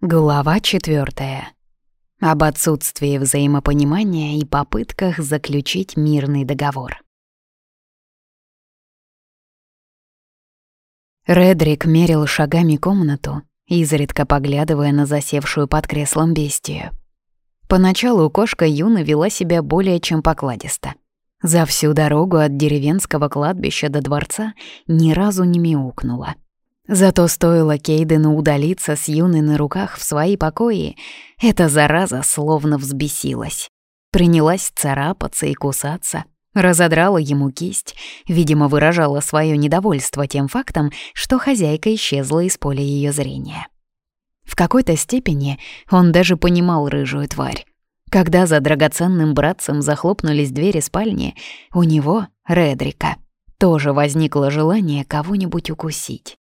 Глава четвертая. Об отсутствии взаимопонимания и попытках заключить мирный договор. Редрик мерил шагами комнату, изредка поглядывая на засевшую под креслом бестию. Поначалу кошка Юна вела себя более чем покладисто. За всю дорогу от деревенского кладбища до дворца ни разу не мяукнула — Зато стоило Кейдену удалиться с юной на руках в свои покои, эта зараза словно взбесилась. Принялась царапаться и кусаться, разодрала ему кисть, видимо, выражала свое недовольство тем фактом, что хозяйка исчезла из поля ее зрения. В какой-то степени он даже понимал рыжую тварь. Когда за драгоценным братцем захлопнулись двери спальни, у него, Редрика, тоже возникло желание кого-нибудь укусить.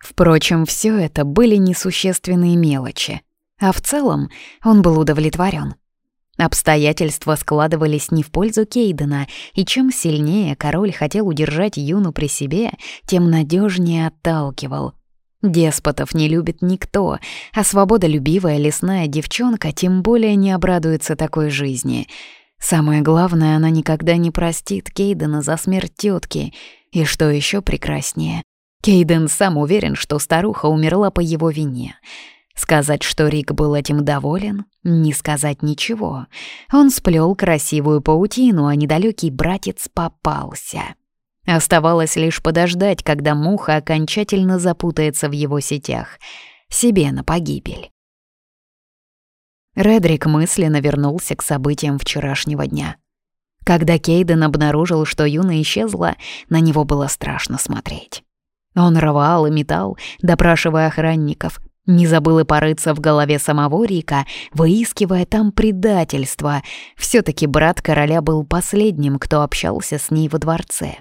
Впрочем, все это были несущественные мелочи, а в целом он был удовлетворен. Обстоятельства складывались не в пользу Кейдена, и чем сильнее король хотел удержать Юну при себе, тем надежнее отталкивал. Деспотов не любит никто, а свободолюбивая лесная девчонка тем более не обрадуется такой жизни. Самое главное, она никогда не простит Кейдена за смерть тетки, и что еще прекраснее, Кейден сам уверен, что старуха умерла по его вине. Сказать, что Рик был этим доволен, не сказать ничего. Он сплел красивую паутину, а недалекий братец попался. Оставалось лишь подождать, когда муха окончательно запутается в его сетях. Себе на погибель. Редрик мысленно вернулся к событиям вчерашнего дня. Когда Кейден обнаружил, что Юна исчезла, на него было страшно смотреть. Он рвал и метал, допрашивая охранников. Не забыл и порыться в голове самого Рика, выискивая там предательство. все таки брат короля был последним, кто общался с ней во дворце.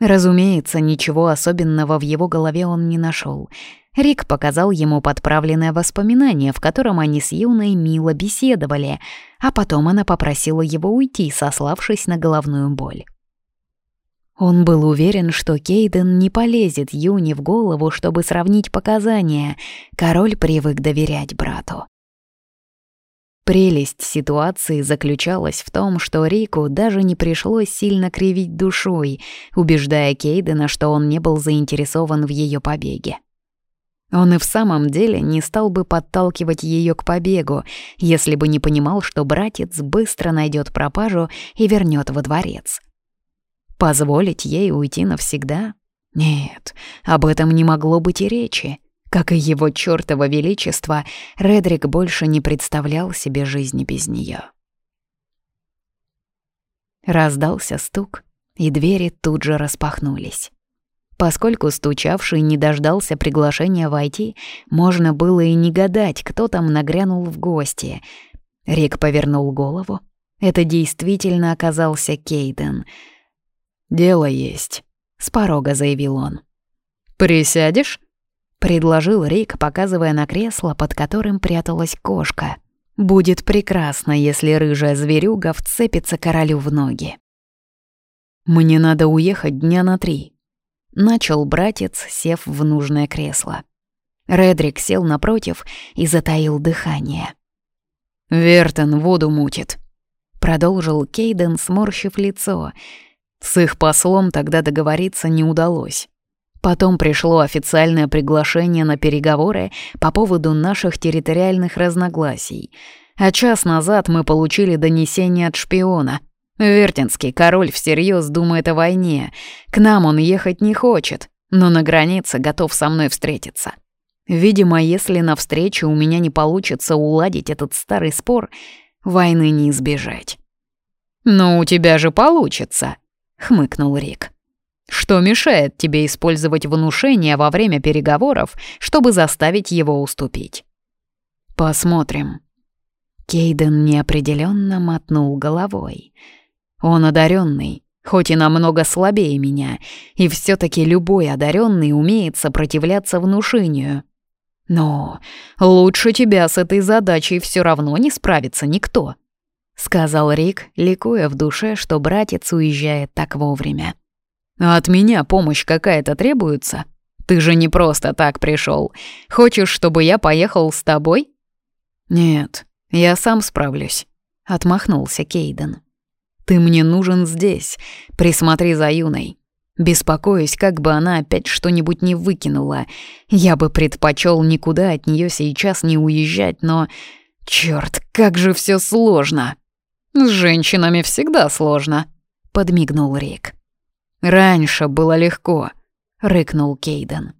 Разумеется, ничего особенного в его голове он не нашел. Рик показал ему подправленное воспоминание, в котором они с Юной мило беседовали, а потом она попросила его уйти, сославшись на головную боль. Он был уверен, что Кейден не полезет Юни в голову, чтобы сравнить показания. Король привык доверять брату. Прелесть ситуации заключалась в том, что Рику даже не пришлось сильно кривить душой, убеждая Кейдена, что он не был заинтересован в ее побеге. Он и в самом деле не стал бы подталкивать ее к побегу, если бы не понимал, что братец быстро найдет пропажу и вернет во дворец. Позволить ей уйти навсегда? Нет, об этом не могло быть и речи. Как и его чёртово величество, Редрик больше не представлял себе жизни без неё. Раздался стук, и двери тут же распахнулись. Поскольку стучавший не дождался приглашения войти, можно было и не гадать, кто там нагрянул в гости. Рик повернул голову. Это действительно оказался Кейден — «Дело есть», — с порога заявил он. «Присядешь?» — предложил Рик, показывая на кресло, под которым пряталась кошка. «Будет прекрасно, если рыжая зверюга вцепится королю в ноги». «Мне надо уехать дня на три», — начал братец, сев в нужное кресло. Редрик сел напротив и затаил дыхание. «Вертон воду мутит», — продолжил Кейден, сморщив лицо — с их послом тогда договориться не удалось. Потом пришло официальное приглашение на переговоры по поводу наших территориальных разногласий. А час назад мы получили донесение от шпиона. Вертинский король всерьез думает о войне. К нам он ехать не хочет, но на границе готов со мной встретиться. Видимо, если на встречу у меня не получится уладить этот старый спор, войны не избежать. «Но у тебя же получится», хмыкнул Рик. Что мешает тебе использовать внушение во время переговоров, чтобы заставить его уступить? Посмотрим. Кейден неопределенно мотнул головой. Он одаренный, хоть и намного слабее меня, и все таки любой одаренный умеет сопротивляться внушению. Но лучше тебя с этой задачей все равно не справится никто. — сказал Рик, ликуя в душе, что братец уезжает так вовремя. «А от меня помощь какая-то требуется? Ты же не просто так пришел. Хочешь, чтобы я поехал с тобой?» «Нет, я сам справлюсь», — отмахнулся Кейден. «Ты мне нужен здесь. Присмотри за Юной. Беспокоюсь, как бы она опять что-нибудь не выкинула. Я бы предпочел никуда от нее сейчас не уезжать, но... Черт, как же все сложно!» «С женщинами всегда сложно», — подмигнул Рик. «Раньше было легко», — рыкнул Кейден.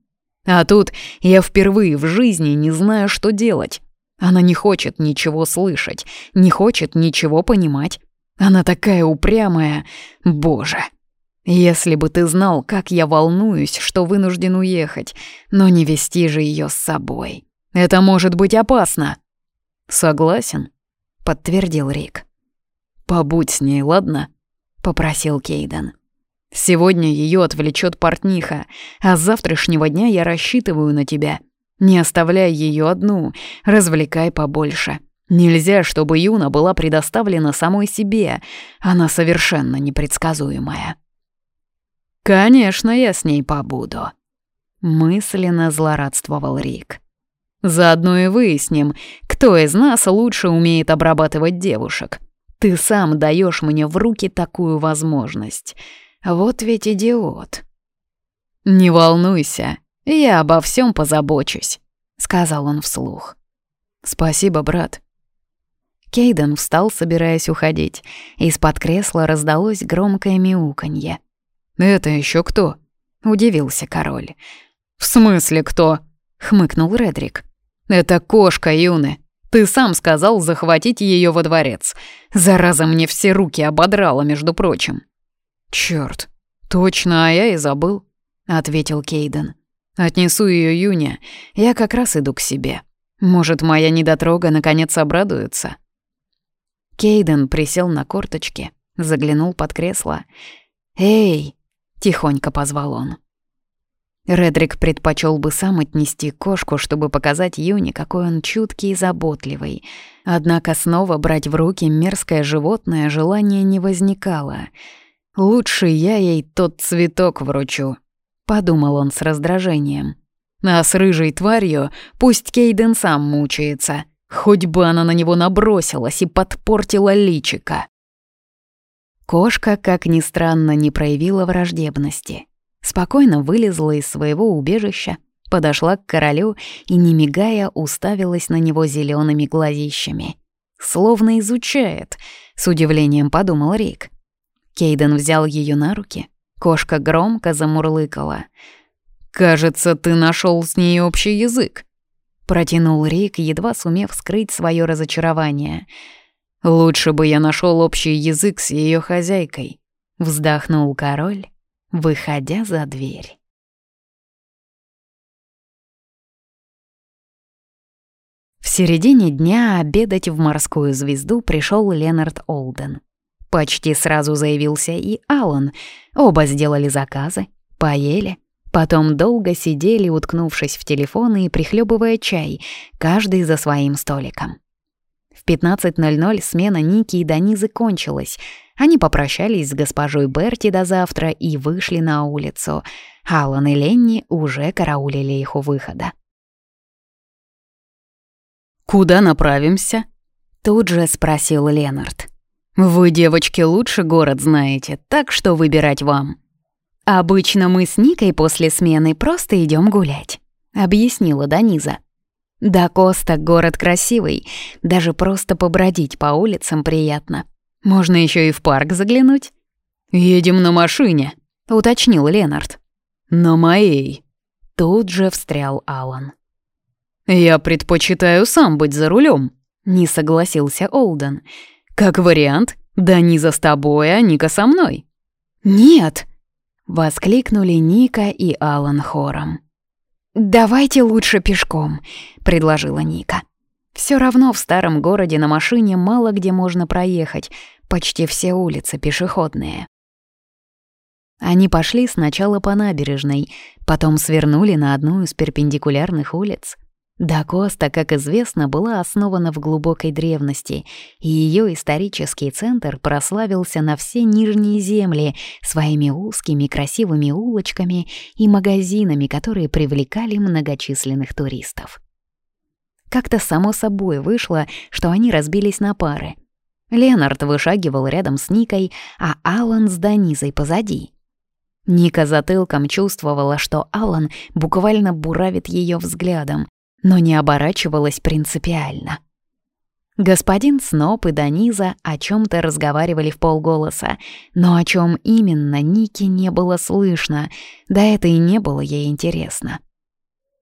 «А тут я впервые в жизни не знаю, что делать. Она не хочет ничего слышать, не хочет ничего понимать. Она такая упрямая. Боже!» Если бы ты знал, как я волнуюсь, что вынужден уехать, но не вести же ее с собой. Это может быть опасно. Согласен, подтвердил Рик. «Побудь с ней, ладно?» — попросил Кейден. «Сегодня ее отвлечет портниха, а с завтрашнего дня я рассчитываю на тебя. Не оставляй ее одну, развлекай побольше. Нельзя, чтобы Юна была предоставлена самой себе, она совершенно непредсказуемая». «Конечно, я с ней побуду», — мысленно злорадствовал Рик. «Заодно и выясним, кто из нас лучше умеет обрабатывать девушек. Ты сам даешь мне в руки такую возможность. Вот ведь идиот. Не волнуйся, я обо всем позабочусь, сказал он вслух. Спасибо, брат. Кейден встал, собираясь уходить. Из-под кресла раздалось громкое мяуканье. «Это еще кто?» — удивился король. «В смысле кто?» — хмыкнул Редрик. «Это кошка Юны. Ты сам сказал захватить ее во дворец. Зараза мне все руки ободрала, между прочим». «Чёрт, точно, а я и забыл», — ответил Кейден. «Отнесу ее Юне, я как раз иду к себе. Может, моя недотрога наконец обрадуется». Кейден присел на корточки, заглянул под кресло. «Эй!» — тихонько позвал он. Редрик предпочел бы сам отнести кошку, чтобы показать Юне, какой он чуткий и заботливый. Однако снова брать в руки мерзкое животное желания не возникало. «Лучше я ей тот цветок вручу», — подумал он с раздражением. «А с рыжей тварью пусть Кейден сам мучается. Хоть бы она на него набросилась и подпортила личика». Кошка, как ни странно, не проявила враждебности спокойно вылезла из своего убежища, подошла к королю и, не мигая, уставилась на него зелеными глазищами. «Словно изучает», — с удивлением подумал Рик. Кейден взял ее на руки. Кошка громко замурлыкала. «Кажется, ты нашел с ней общий язык», — протянул Рик, едва сумев скрыть свое разочарование. «Лучше бы я нашел общий язык с ее хозяйкой», — вздохнул король выходя за дверь. В середине дня обедать в морскую звезду пришел Ленард Олден. Почти сразу заявился и Алан. Оба сделали заказы, поели, потом долго сидели, уткнувшись в телефоны и прихлебывая чай, каждый за своим столиком. В 15.00 смена Ники и Данизы кончилась. Они попрощались с госпожой Берти до завтра и вышли на улицу. Алан и Ленни уже караулили их у выхода. «Куда направимся?» — тут же спросил Ленард. «Вы, девочки, лучше город знаете, так что выбирать вам». «Обычно мы с Никой после смены просто идем гулять», — объяснила Даниза. Да, Коста — город красивый, даже просто побродить по улицам приятно. Можно еще и в парк заглянуть. «Едем на машине», — уточнил Ленард. «На моей». Тут же встрял Алан. «Я предпочитаю сам быть за рулем, не согласился Олден. «Как вариант, Даниза с тобой, а Ника со мной». «Нет!» — воскликнули Ника и Алан хором. «Давайте лучше пешком», — предложила Ника. Все равно в старом городе на машине мало где можно проехать, почти все улицы пешеходные. Они пошли сначала по набережной, потом свернули на одну из перпендикулярных улиц. Дакоста, как известно, была основана в глубокой древности, и ее исторический центр прославился на все нижние земли своими узкими красивыми улочками и магазинами, которые привлекали многочисленных туристов. Как-то само собой вышло, что они разбились на пары. Ленард вышагивал рядом с Никой, а Алан с Данизой позади. Ника затылком чувствовала, что Алан буквально буравит ее взглядом, но не оборачивалась принципиально. Господин Сноп и Даниза о чем то разговаривали в полголоса, но о чем именно Нике не было слышно, да это и не было ей интересно.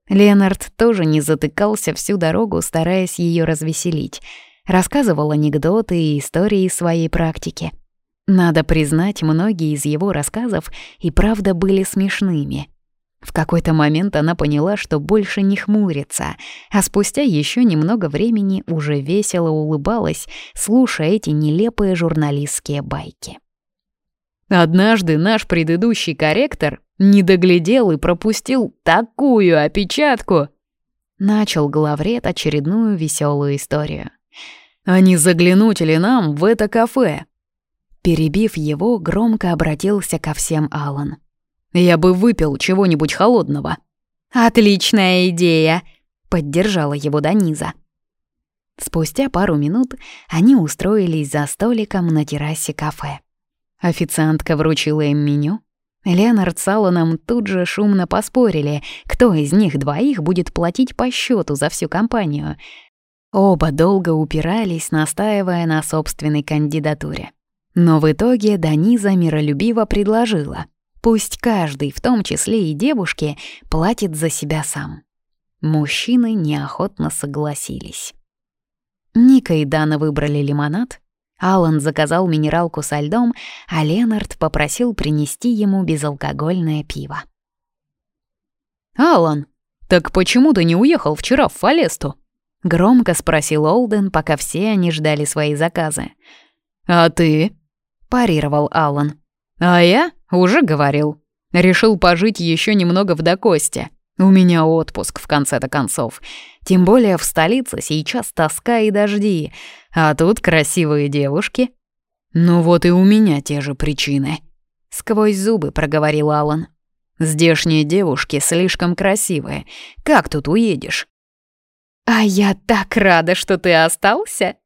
Ленард тоже не затыкался всю дорогу, стараясь ее развеселить. Рассказывал анекдоты и истории своей практики. Надо признать, многие из его рассказов и правда были смешными — в какой-то момент она поняла, что больше не хмурится, а спустя еще немного времени уже весело улыбалась, слушая эти нелепые журналистские байки. Однажды наш предыдущий корректор не доглядел и пропустил такую опечатку. Начал главред очередную веселую историю. А не заглянуть ли нам в это кафе? Перебив его, громко обратился ко всем Алан. Я бы выпил чего-нибудь холодного». «Отличная идея!» — поддержала его Даниза. Спустя пару минут они устроились за столиком на террасе кафе. Официантка вручила им меню. Леонард с Алланом тут же шумно поспорили, кто из них двоих будет платить по счету за всю компанию. Оба долго упирались, настаивая на собственной кандидатуре. Но в итоге Даниза миролюбиво предложила — Пусть каждый, в том числе и девушки, платит за себя сам. Мужчины неохотно согласились. Ника и Дана выбрали лимонад, Алан заказал минералку со льдом, а Ленард попросил принести ему безалкогольное пиво. «Алан, так почему ты не уехал вчера в Фалесту?» — громко спросил Олден, пока все они ждали свои заказы. «А ты?» — парировал Алан. «А я уже говорил. Решил пожить еще немного в Дакосте. У меня отпуск в конце-то концов. Тем более в столице сейчас тоска и дожди, а тут красивые девушки. Ну вот и у меня те же причины. Сквозь зубы проговорил Алан. Здешние девушки слишком красивые. Как тут уедешь? А я так рада, что ты остался.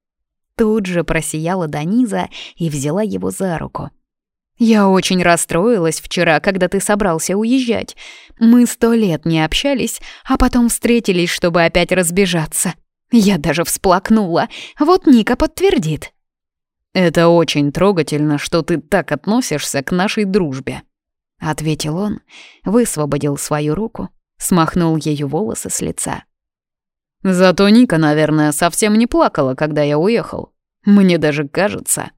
Тут же просияла Даниза и взяла его за руку. Я очень расстроилась вчера, когда ты собрался уезжать. Мы сто лет не общались, а потом встретились, чтобы опять разбежаться. Я даже всплакнула. Вот Ника подтвердит. «Это очень трогательно, что ты так относишься к нашей дружбе», — ответил он, высвободил свою руку, смахнул ее волосы с лица. «Зато Ника, наверное, совсем не плакала, когда я уехал. Мне даже кажется...»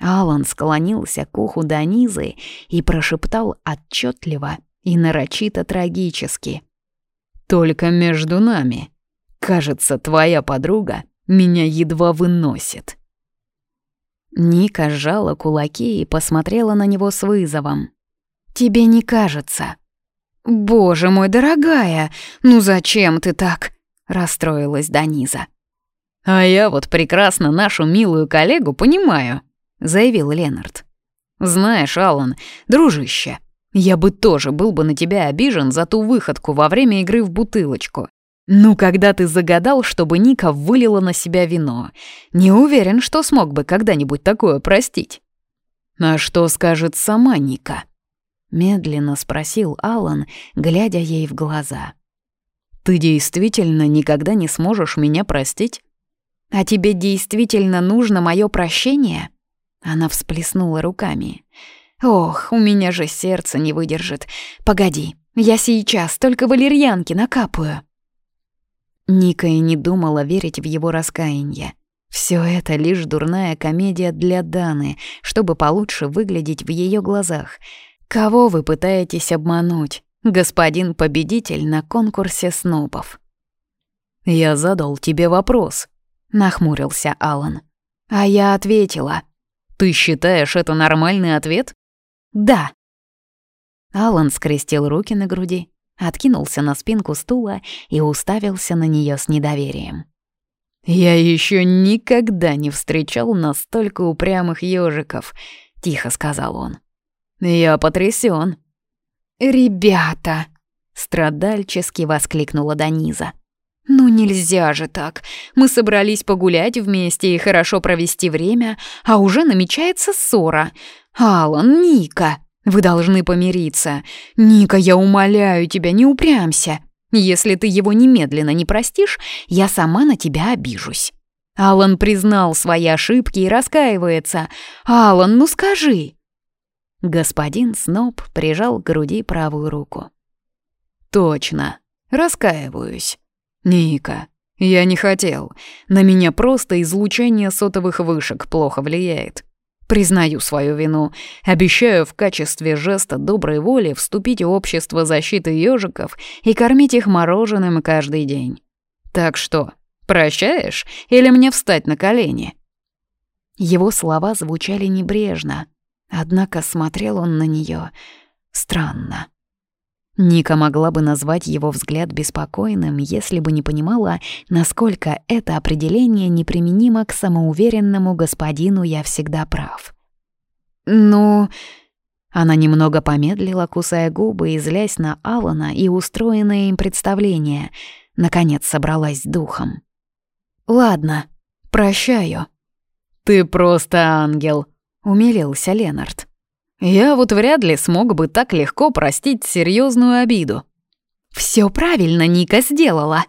Алан склонился к уху Данизы и прошептал отчетливо и нарочито трагически. «Только между нами. Кажется, твоя подруга меня едва выносит». Ника сжала кулаки и посмотрела на него с вызовом. «Тебе не кажется?» «Боже мой, дорогая, ну зачем ты так?» — расстроилась Даниза. «А я вот прекрасно нашу милую коллегу понимаю», — заявил Ленард. «Знаешь, Алан, дружище, я бы тоже был бы на тебя обижен за ту выходку во время игры в бутылочку. Ну, когда ты загадал, чтобы Ника вылила на себя вино, не уверен, что смог бы когда-нибудь такое простить». «А что скажет сама Ника?» — медленно спросил Алан, глядя ей в глаза. «Ты действительно никогда не сможешь меня простить?» «А тебе действительно нужно мое прощение?» Она всплеснула руками. «Ох, у меня же сердце не выдержит. Погоди, я сейчас только валерьянки накапаю». Ника и не думала верить в его раскаяние. Все это лишь дурная комедия для Даны, чтобы получше выглядеть в ее глазах. Кого вы пытаетесь обмануть, господин победитель на конкурсе снобов? «Я задал тебе вопрос», — нахмурился Алан. А я ответила — ты считаешь это нормальный ответ? Да. Алан скрестил руки на груди, откинулся на спинку стула и уставился на нее с недоверием. «Я еще никогда не встречал настолько упрямых ежиков», — тихо сказал он. «Я потрясен. «Ребята!» — страдальчески воскликнула Даниза. «Ну нельзя же так. Мы собрались погулять вместе и хорошо провести время, а уже намечается ссора. Алан, Ника, вы должны помириться. Ника, я умоляю тебя, не упрямся. Если ты его немедленно не простишь, я сама на тебя обижусь». Алан признал свои ошибки и раскаивается. «Алан, ну скажи!» Господин Сноб прижал к груди правую руку. «Точно, раскаиваюсь. Ника, я не хотел. На меня просто излучение сотовых вышек плохо влияет. Признаю свою вину. Обещаю в качестве жеста доброй воли вступить в общество защиты ежиков и кормить их мороженым каждый день. Так что, прощаешь или мне встать на колени?» Его слова звучали небрежно, однако смотрел он на нее странно. Ника могла бы назвать его взгляд беспокойным, если бы не понимала, насколько это определение неприменимо к самоуверенному господину «я всегда прав». «Ну...» Она немного помедлила, кусая губы и злясь на Алана и устроенное им представление. Наконец собралась с духом. «Ладно, прощаю». «Ты просто ангел», — умилился Ленард. Я вот вряд ли смог бы так легко простить серьезную обиду. Все правильно Ника сделала.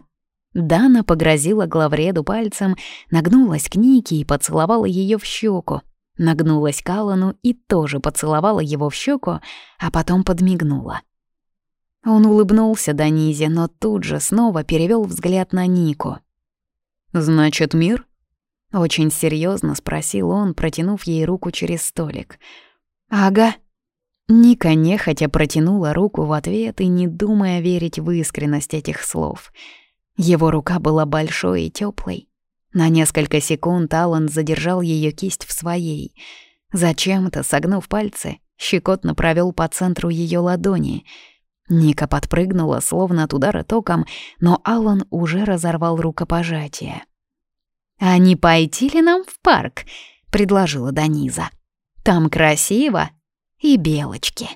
Дана погрозила главреду пальцем, нагнулась к Нике и поцеловала ее в щеку. Нагнулась к Аллану и тоже поцеловала его в щеку, а потом подмигнула. Он улыбнулся Данизе, но тут же снова перевел взгляд на Нику. «Значит, мир?» Очень серьезно спросил он, протянув ей руку через столик — «Ага». Ника нехотя протянула руку в ответ и не думая верить в искренность этих слов. Его рука была большой и теплой. На несколько секунд Алан задержал ее кисть в своей. Зачем-то, согнув пальцы, щекотно провел по центру ее ладони. Ника подпрыгнула, словно от удара током, но Алан уже разорвал рукопожатие. «А не пойти ли нам в парк?» — предложила Даниза. Там красиво и белочки.